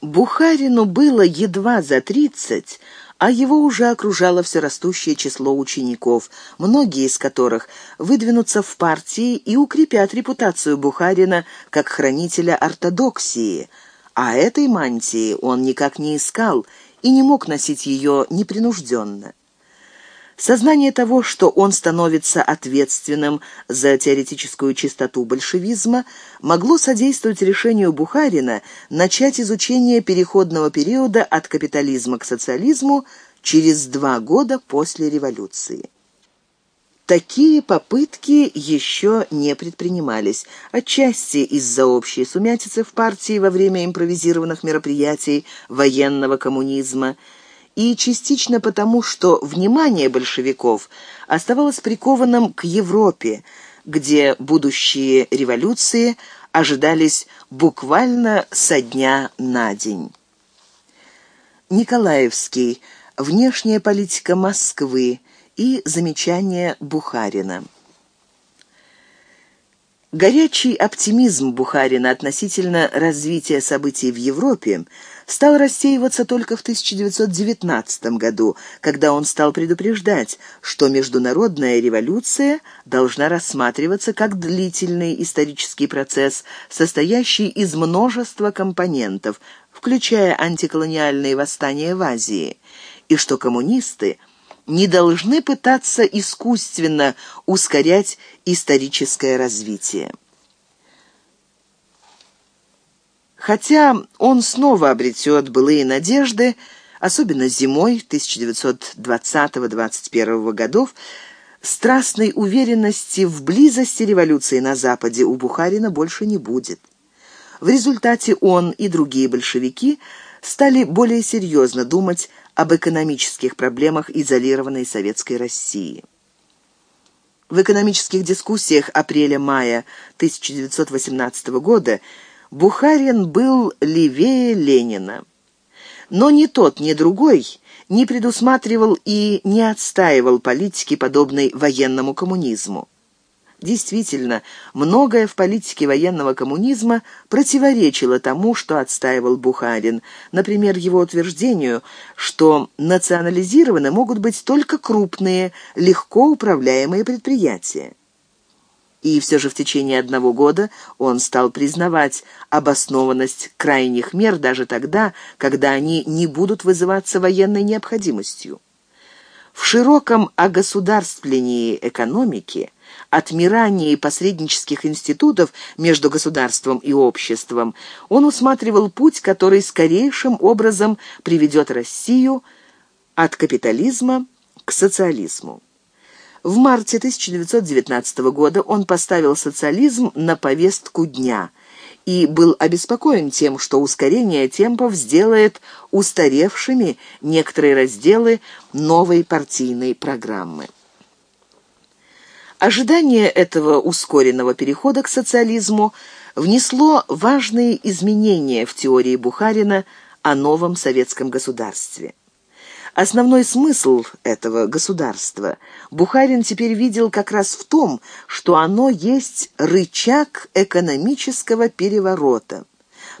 Бухарину было едва за тридцать, а его уже окружало все растущее число учеников, многие из которых выдвинутся в партии и укрепят репутацию Бухарина как хранителя ортодоксии, а этой мантии он никак не искал и не мог носить ее непринужденно. Сознание того, что он становится ответственным за теоретическую чистоту большевизма, могло содействовать решению Бухарина начать изучение переходного периода от капитализма к социализму через два года после революции. Такие попытки еще не предпринимались, отчасти из-за общей сумятицы в партии во время импровизированных мероприятий военного коммунизма – и частично потому, что внимание большевиков оставалось прикованным к Европе, где будущие революции ожидались буквально со дня на день. Николаевский. Внешняя политика Москвы и замечание Бухарина. Горячий оптимизм Бухарина относительно развития событий в Европе стал рассеиваться только в 1919 году, когда он стал предупреждать, что международная революция должна рассматриваться как длительный исторический процесс, состоящий из множества компонентов, включая антиколониальные восстания в Азии, и что коммунисты не должны пытаться искусственно ускорять историческое развитие. Хотя он снова обретет былые надежды, особенно зимой 1920-21 годов, страстной уверенности в близости революции на Западе у Бухарина больше не будет. В результате он и другие большевики стали более серьезно думать об экономических проблемах изолированной советской России. В экономических дискуссиях апреля-мая 1918 года Бухарин был левее Ленина. Но ни тот, ни другой не предусматривал и не отстаивал политики, подобной военному коммунизму. Действительно, многое в политике военного коммунизма противоречило тому, что отстаивал Бухарин. Например, его утверждению, что национализированы могут быть только крупные, легко управляемые предприятия. И все же в течение одного года он стал признавать обоснованность крайних мер даже тогда, когда они не будут вызываться военной необходимостью. В широком огосударствлении экономики, отмирании посреднических институтов между государством и обществом, он усматривал путь, который скорейшим образом приведет Россию от капитализма к социализму. В марте 1919 года он поставил социализм на повестку дня и был обеспокоен тем, что ускорение темпов сделает устаревшими некоторые разделы новой партийной программы. Ожидание этого ускоренного перехода к социализму внесло важные изменения в теории Бухарина о новом советском государстве. Основной смысл этого государства Бухарин теперь видел как раз в том, что оно есть рычаг экономического переворота.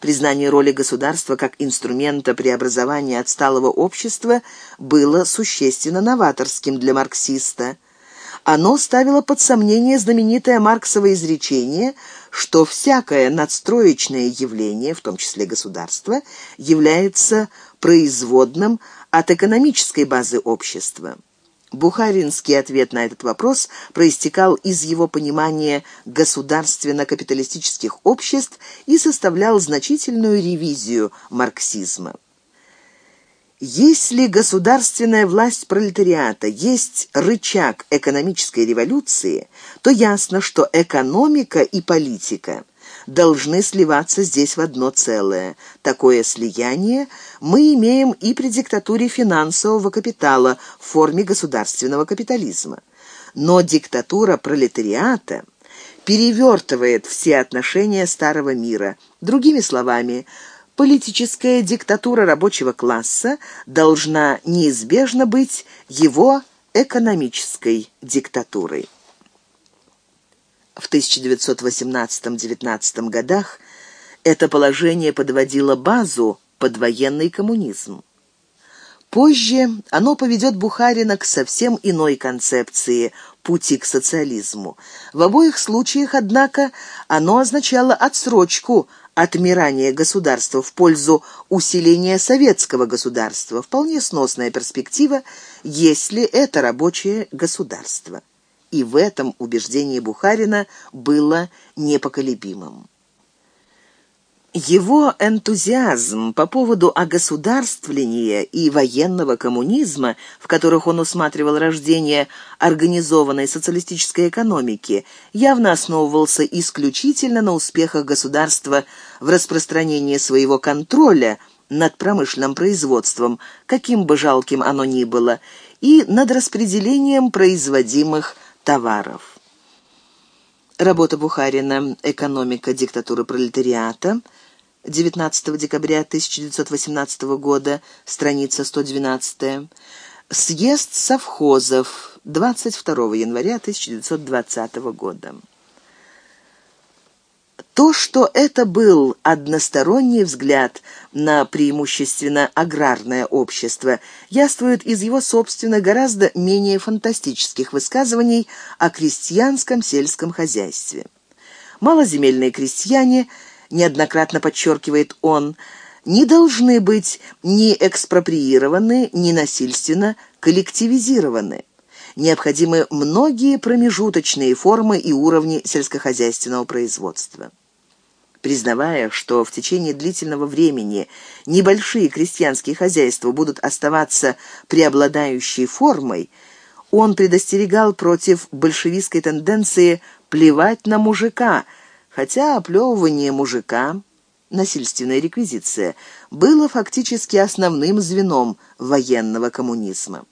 Признание роли государства как инструмента преобразования отсталого общества было существенно новаторским для марксиста. Оно ставило под сомнение знаменитое марксово изречение, что всякое надстроечное явление, в том числе государство, является производным от экономической базы общества. Бухаринский ответ на этот вопрос проистекал из его понимания государственно-капиталистических обществ и составлял значительную ревизию марксизма. Если государственная власть пролетариата есть рычаг экономической революции, то ясно, что экономика и политика – должны сливаться здесь в одно целое. Такое слияние мы имеем и при диктатуре финансового капитала в форме государственного капитализма. Но диктатура пролетариата перевертывает все отношения старого мира. Другими словами, политическая диктатура рабочего класса должна неизбежно быть его экономической диктатурой. В 1918-19 годах это положение подводило базу под военный коммунизм. Позже оно поведет Бухарина к совсем иной концепции пути к социализму. В обоих случаях, однако, оно означало отсрочку отмирания государства в пользу усиления советского государства. Вполне сносная перспектива, если это рабочее государство. И в этом убеждение Бухарина было непоколебимым. Его энтузиазм по поводу огосударствления и военного коммунизма, в которых он усматривал рождение организованной социалистической экономики, явно основывался исключительно на успехах государства в распространении своего контроля над промышленным производством, каким бы жалким оно ни было, и над распределением производимых товаров. Работа Бухарина «Экономика диктатуры пролетариата» 19 декабря 1918 года, страница 112. Съезд совхозов 22 января 1920 года. То, что это был односторонний взгляд на преимущественно аграрное общество, яствует из его собственных гораздо менее фантастических высказываний о крестьянском сельском хозяйстве. Малоземельные крестьяне – неоднократно подчеркивает он, не должны быть ни экспроприированы, ни насильственно коллективизированы. Необходимы многие промежуточные формы и уровни сельскохозяйственного производства. Признавая, что в течение длительного времени небольшие крестьянские хозяйства будут оставаться преобладающей формой, он предостерегал против большевистской тенденции плевать на мужика – хотя оплевывание мужика, насильственная реквизиция, было фактически основным звеном военного коммунизма.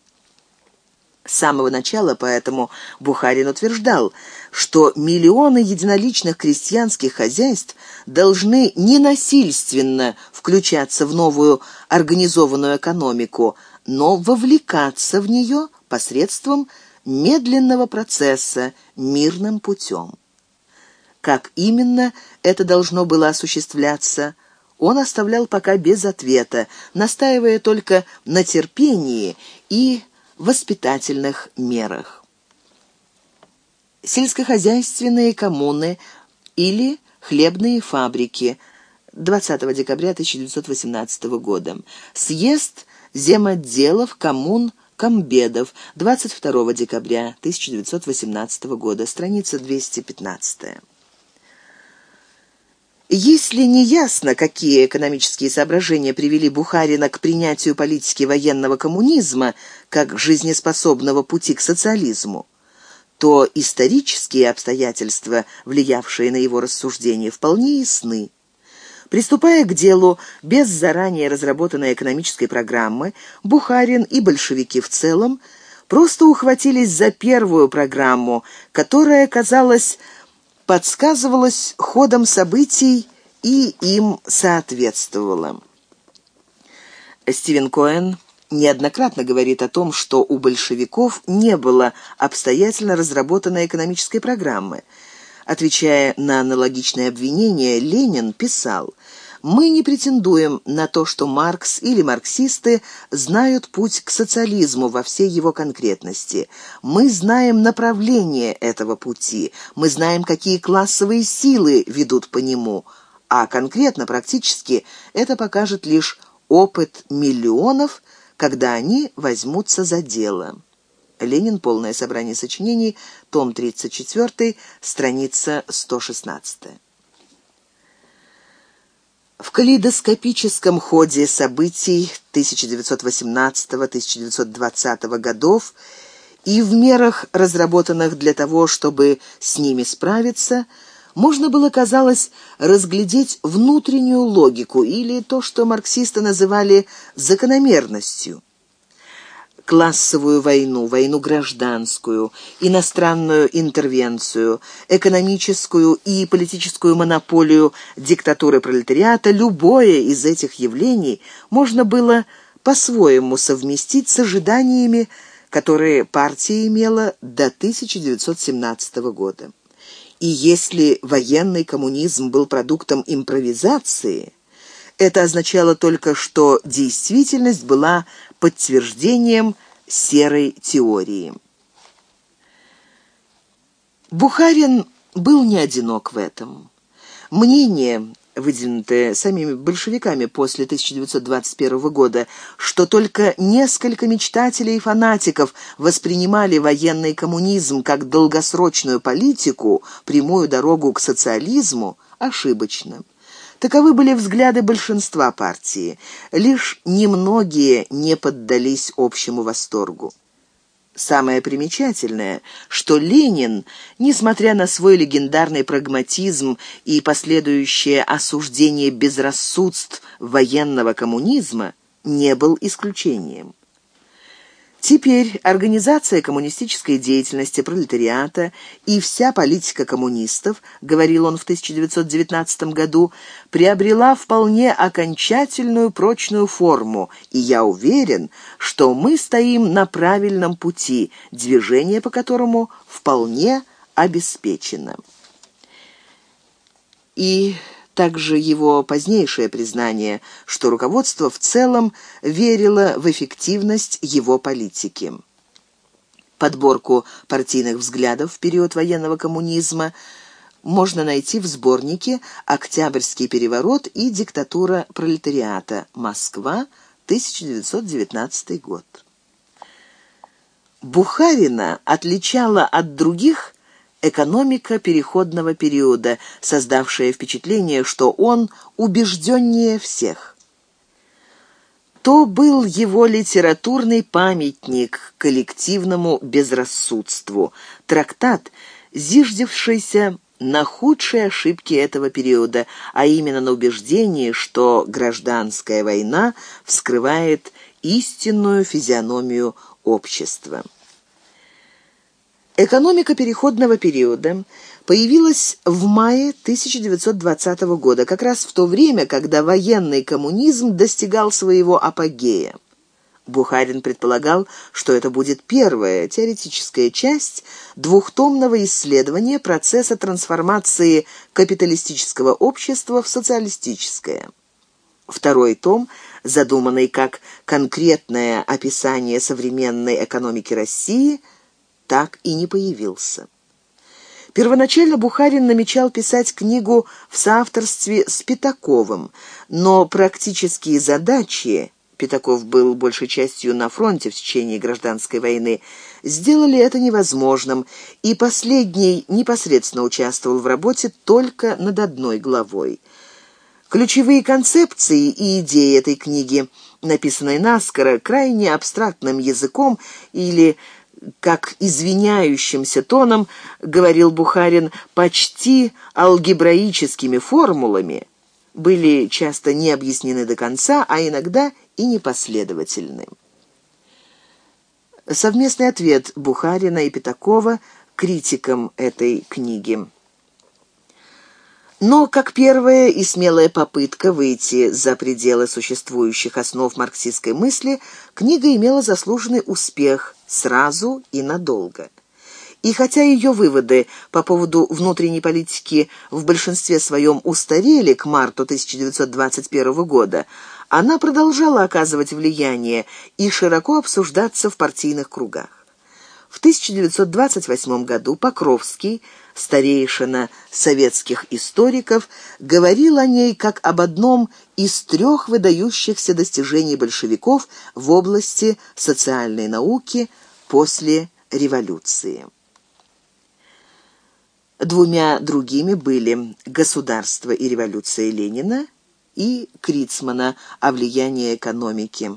С самого начала поэтому Бухарин утверждал, что миллионы единоличных крестьянских хозяйств должны ненасильственно включаться в новую организованную экономику, но вовлекаться в нее посредством медленного процесса мирным путем. Как именно это должно было осуществляться, он оставлял пока без ответа, настаивая только на терпении и воспитательных мерах. Сельскохозяйственные коммуны или хлебные фабрики 20 декабря 1918 года. Съезд земотделов коммун Комбедов 22 декабря 1918 года, страница 215. Если не ясно, какие экономические соображения привели Бухарина к принятию политики военного коммунизма как жизнеспособного пути к социализму, то исторические обстоятельства, влиявшие на его рассуждения, вполне ясны. Приступая к делу без заранее разработанной экономической программы, Бухарин и большевики в целом просто ухватились за первую программу, которая казалась подсказывалось ходом событий и им соответствовало. Стивен Коэн неоднократно говорит о том, что у большевиков не было обстоятельно разработанной экономической программы. Отвечая на аналогичные обвинения, Ленин писал – мы не претендуем на то, что Маркс или марксисты знают путь к социализму во всей его конкретности. Мы знаем направление этого пути, мы знаем, какие классовые силы ведут по нему, а конкретно, практически, это покажет лишь опыт миллионов, когда они возьмутся за дело. Ленин. Полное собрание сочинений. Том 34. Страница 116. В калейдоскопическом ходе событий 1918-1920 годов и в мерах, разработанных для того, чтобы с ними справиться, можно было, казалось, разглядеть внутреннюю логику или то, что марксисты называли закономерностью классовую войну, войну гражданскую, иностранную интервенцию, экономическую и политическую монополию диктатуры пролетариата, любое из этих явлений можно было по-своему совместить с ожиданиями, которые партия имела до 1917 года. И если военный коммунизм был продуктом импровизации, Это означало только, что действительность была подтверждением серой теории. Бухарин был не одинок в этом. Мнение, выдвинутое самими большевиками после 1921 года, что только несколько мечтателей и фанатиков воспринимали военный коммунизм как долгосрочную политику, прямую дорогу к социализму, ошибочно. Таковы были взгляды большинства партии. Лишь немногие не поддались общему восторгу. Самое примечательное, что Ленин, несмотря на свой легендарный прагматизм и последующее осуждение безрассудств военного коммунизма, не был исключением. Теперь организация коммунистической деятельности пролетариата и вся политика коммунистов, говорил он в 1919 году, приобрела вполне окончательную прочную форму, и я уверен, что мы стоим на правильном пути, движение по которому вполне обеспечено. И также его позднейшее признание, что руководство в целом верило в эффективность его политики. Подборку партийных взглядов в период военного коммунизма можно найти в сборнике «Октябрьский переворот и диктатура пролетариата. Москва, 1919 год». Бухарина отличала от других экономика переходного периода, создавшая впечатление, что он убежденнее всех. То был его литературный памятник коллективному безрассудству, трактат, зиждевшийся на худшие ошибки этого периода, а именно на убеждении, что гражданская война вскрывает истинную физиономию общества. Экономика переходного периода появилась в мае 1920 года, как раз в то время, когда военный коммунизм достигал своего апогея. Бухарин предполагал, что это будет первая теоретическая часть двухтомного исследования процесса трансформации капиталистического общества в социалистическое. Второй том, задуманный как конкретное описание современной экономики России – так и не появился. Первоначально Бухарин намечал писать книгу в соавторстве с Пятаковым, но практические задачи Пятаков был большей частью на фронте в течение гражданской войны, сделали это невозможным, и последний непосредственно участвовал в работе только над одной главой. Ключевые концепции и идеи этой книги, написанной наскоро, крайне абстрактным языком или как извиняющимся тоном говорил Бухарин, почти алгебраическими формулами, были часто не объяснены до конца, а иногда и непоследовательны. Совместный ответ Бухарина и Пятакова критикам этой книги. Но как первая и смелая попытка выйти за пределы существующих основ марксистской мысли, книга имела заслуженный успех сразу и надолго. И хотя ее выводы по поводу внутренней политики в большинстве своем устарели к марту 1921 года, она продолжала оказывать влияние и широко обсуждаться в партийных кругах. В 1928 году Покровский старейшина советских историков, говорил о ней как об одном из трех выдающихся достижений большевиков в области социальной науки после революции. Двумя другими были «Государство и революция Ленина» и Крицмана о влиянии экономики.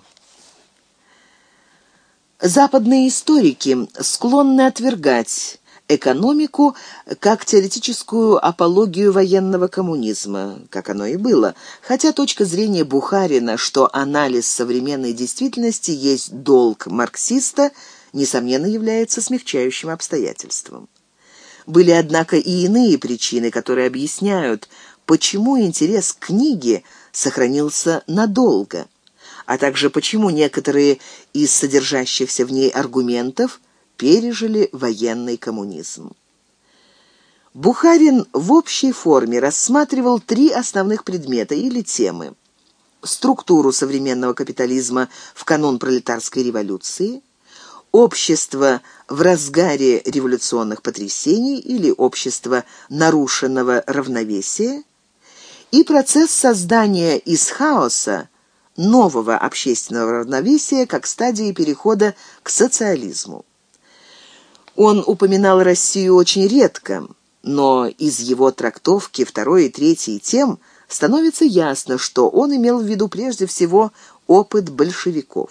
Западные историки склонны отвергать экономику как теоретическую апологию военного коммунизма, как оно и было, хотя точка зрения Бухарина, что анализ современной действительности есть долг марксиста, несомненно является смягчающим обстоятельством. Были, однако, и иные причины, которые объясняют, почему интерес к книге сохранился надолго, а также почему некоторые из содержащихся в ней аргументов – пережили военный коммунизм. Бухарин в общей форме рассматривал три основных предмета или темы. структуру современного капитализма в канун пролетарской революции, общество в разгаре революционных потрясений или общество нарушенного равновесия и процесс создания из хаоса нового общественного равновесия как стадии перехода к социализму. Он упоминал Россию очень редко, но из его трактовки второй и третьей тем становится ясно, что он имел в виду прежде всего опыт большевиков.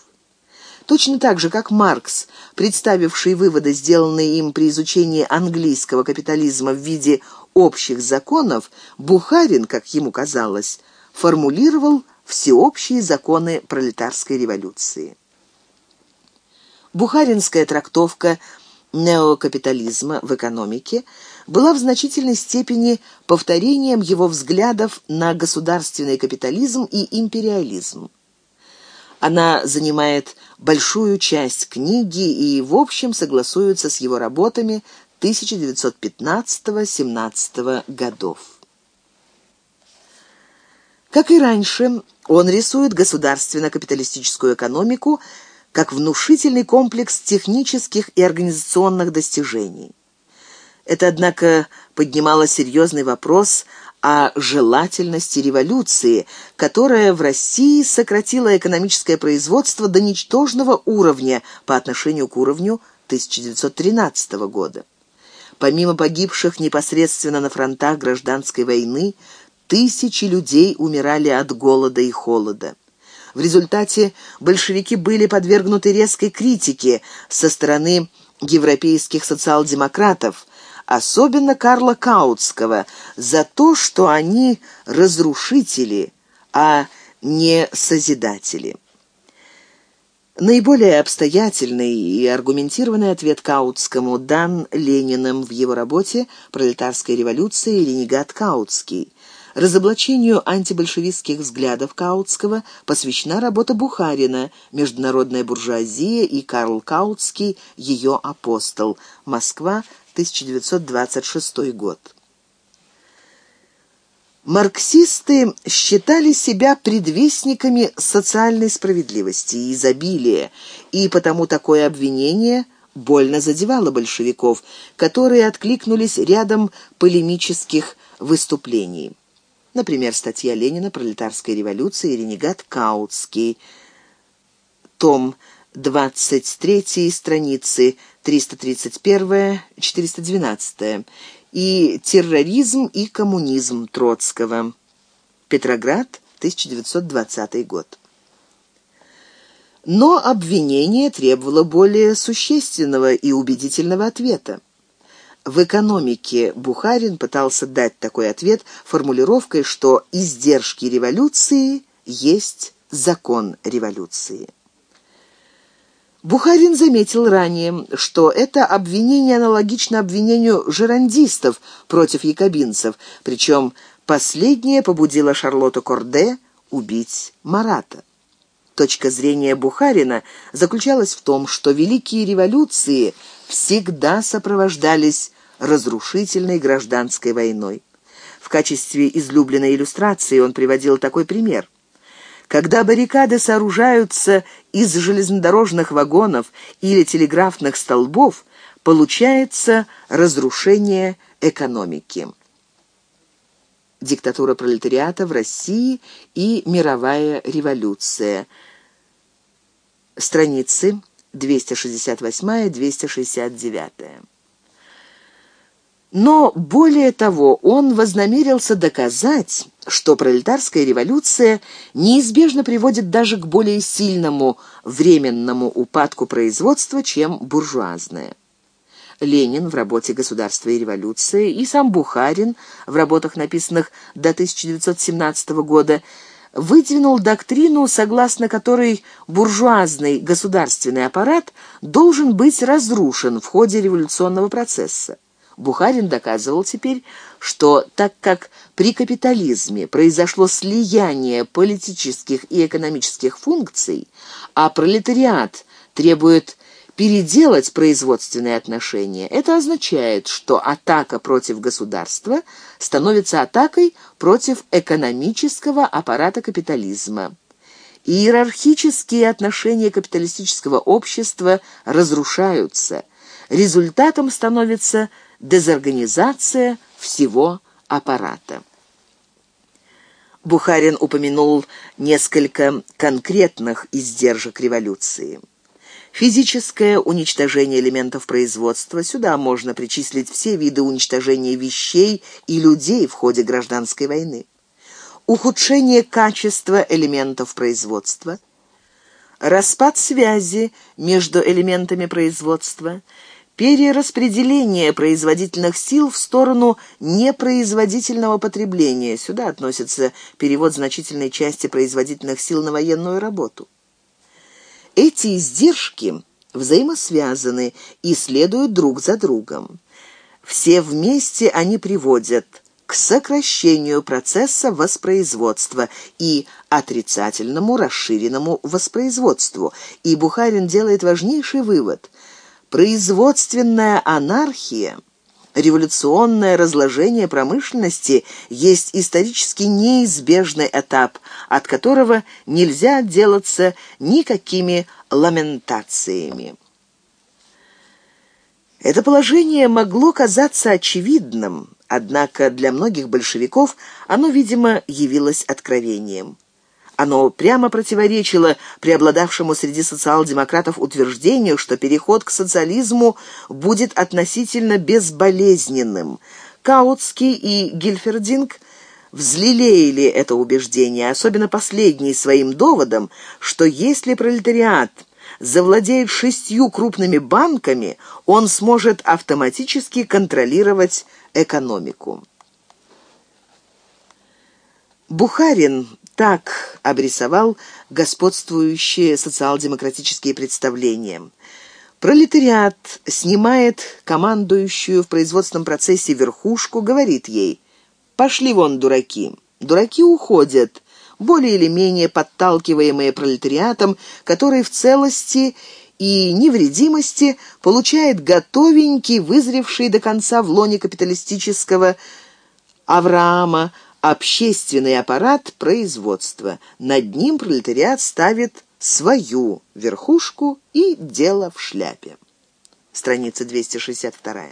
Точно так же, как Маркс, представивший выводы, сделанные им при изучении английского капитализма в виде общих законов, Бухарин, как ему казалось, формулировал всеобщие законы пролетарской революции. Бухаринская трактовка неокапитализма в экономике была в значительной степени повторением его взглядов на государственный капитализм и империализм. Она занимает большую часть книги и, в общем, согласуется с его работами 1915-17 годов. Как и раньше, он рисует государственно-капиталистическую экономику как внушительный комплекс технических и организационных достижений. Это, однако, поднимало серьезный вопрос о желательности революции, которая в России сократила экономическое производство до ничтожного уровня по отношению к уровню 1913 года. Помимо погибших непосредственно на фронтах гражданской войны, тысячи людей умирали от голода и холода. В результате большевики были подвергнуты резкой критике со стороны европейских социал-демократов, особенно Карла Каутского, за то, что они разрушители, а не созидатели. Наиболее обстоятельный и аргументированный ответ Каутскому дан Лениным в его работе «Пролетарская революция» «Ренегат Каутский». Разоблачению антибольшевистских взглядов Каутского посвящена работа Бухарина «Международная буржуазия» и Карл Каутский «Ее апостол. Москва, 1926 год. Марксисты считали себя предвестниками социальной справедливости и изобилия, и потому такое обвинение больно задевало большевиков, которые откликнулись рядом полемических выступлений. Например, статья Ленина «Пролетарская революция» «Ренегат Каутский», том 23 страницы 331-412 и «Терроризм и коммунизм» Троцкого. Петроград, 1920 год. Но обвинение требовало более существенного и убедительного ответа. В экономике Бухарин пытался дать такой ответ формулировкой, что издержки революции есть закон революции. Бухарин заметил ранее, что это обвинение аналогично обвинению жерандистов против якобинцев, причем последнее побудило Шарлотту Корде убить Марата. Точка зрения Бухарина заключалась в том, что великие революции всегда сопровождались разрушительной гражданской войной. В качестве излюбленной иллюстрации он приводил такой пример – когда баррикады сооружаются из железнодорожных вагонов или телеграфных столбов, получается разрушение экономики. Диктатура пролетариата в России и мировая революция. Страницы 268-269. Но более того, он вознамерился доказать, что пролетарская революция неизбежно приводит даже к более сильному временному упадку производства, чем буржуазная. Ленин в работе «Государство и революция» и сам Бухарин в работах, написанных до 1917 года, выдвинул доктрину, согласно которой буржуазный государственный аппарат должен быть разрушен в ходе революционного процесса. Бухарин доказывал теперь, что так как при капитализме произошло слияние политических и экономических функций, а пролетариат требует переделать производственные отношения. Это означает, что атака против государства становится атакой против экономического аппарата капитализма. Иерархические отношения капиталистического общества разрушаются. Результатом становится дезорганизация всего аппарата. Бухарин упомянул несколько конкретных издержек революции. Физическое уничтожение элементов производства. Сюда можно причислить все виды уничтожения вещей и людей в ходе гражданской войны. Ухудшение качества элементов производства. Распад связи между элементами производства – перераспределение производительных сил в сторону непроизводительного потребления. Сюда относится перевод значительной части производительных сил на военную работу. Эти издержки взаимосвязаны и следуют друг за другом. Все вместе они приводят к сокращению процесса воспроизводства и отрицательному расширенному воспроизводству. И Бухарин делает важнейший вывод – Производственная анархия, революционное разложение промышленности есть исторически неизбежный этап, от которого нельзя отделаться никакими ламентациями. Это положение могло казаться очевидным, однако для многих большевиков оно, видимо, явилось откровением. Оно прямо противоречило преобладавшему среди социал-демократов утверждению, что переход к социализму будет относительно безболезненным. Каутский и Гильфердинг взлелеяли это убеждение, особенно последний своим доводом, что если пролетариат завладеет шестью крупными банками, он сможет автоматически контролировать экономику. Бухарин так обрисовал господствующие социал-демократические представления. Пролетариат снимает командующую в производственном процессе верхушку, говорит ей «Пошли вон, дураки». Дураки уходят, более или менее подталкиваемые пролетариатом, который в целости и невредимости получает готовенький, вызревший до конца в лоне капиталистического Авраама, общественный аппарат производства. Над ним пролетариат ставит свою верхушку и дело в шляпе. Страница 262.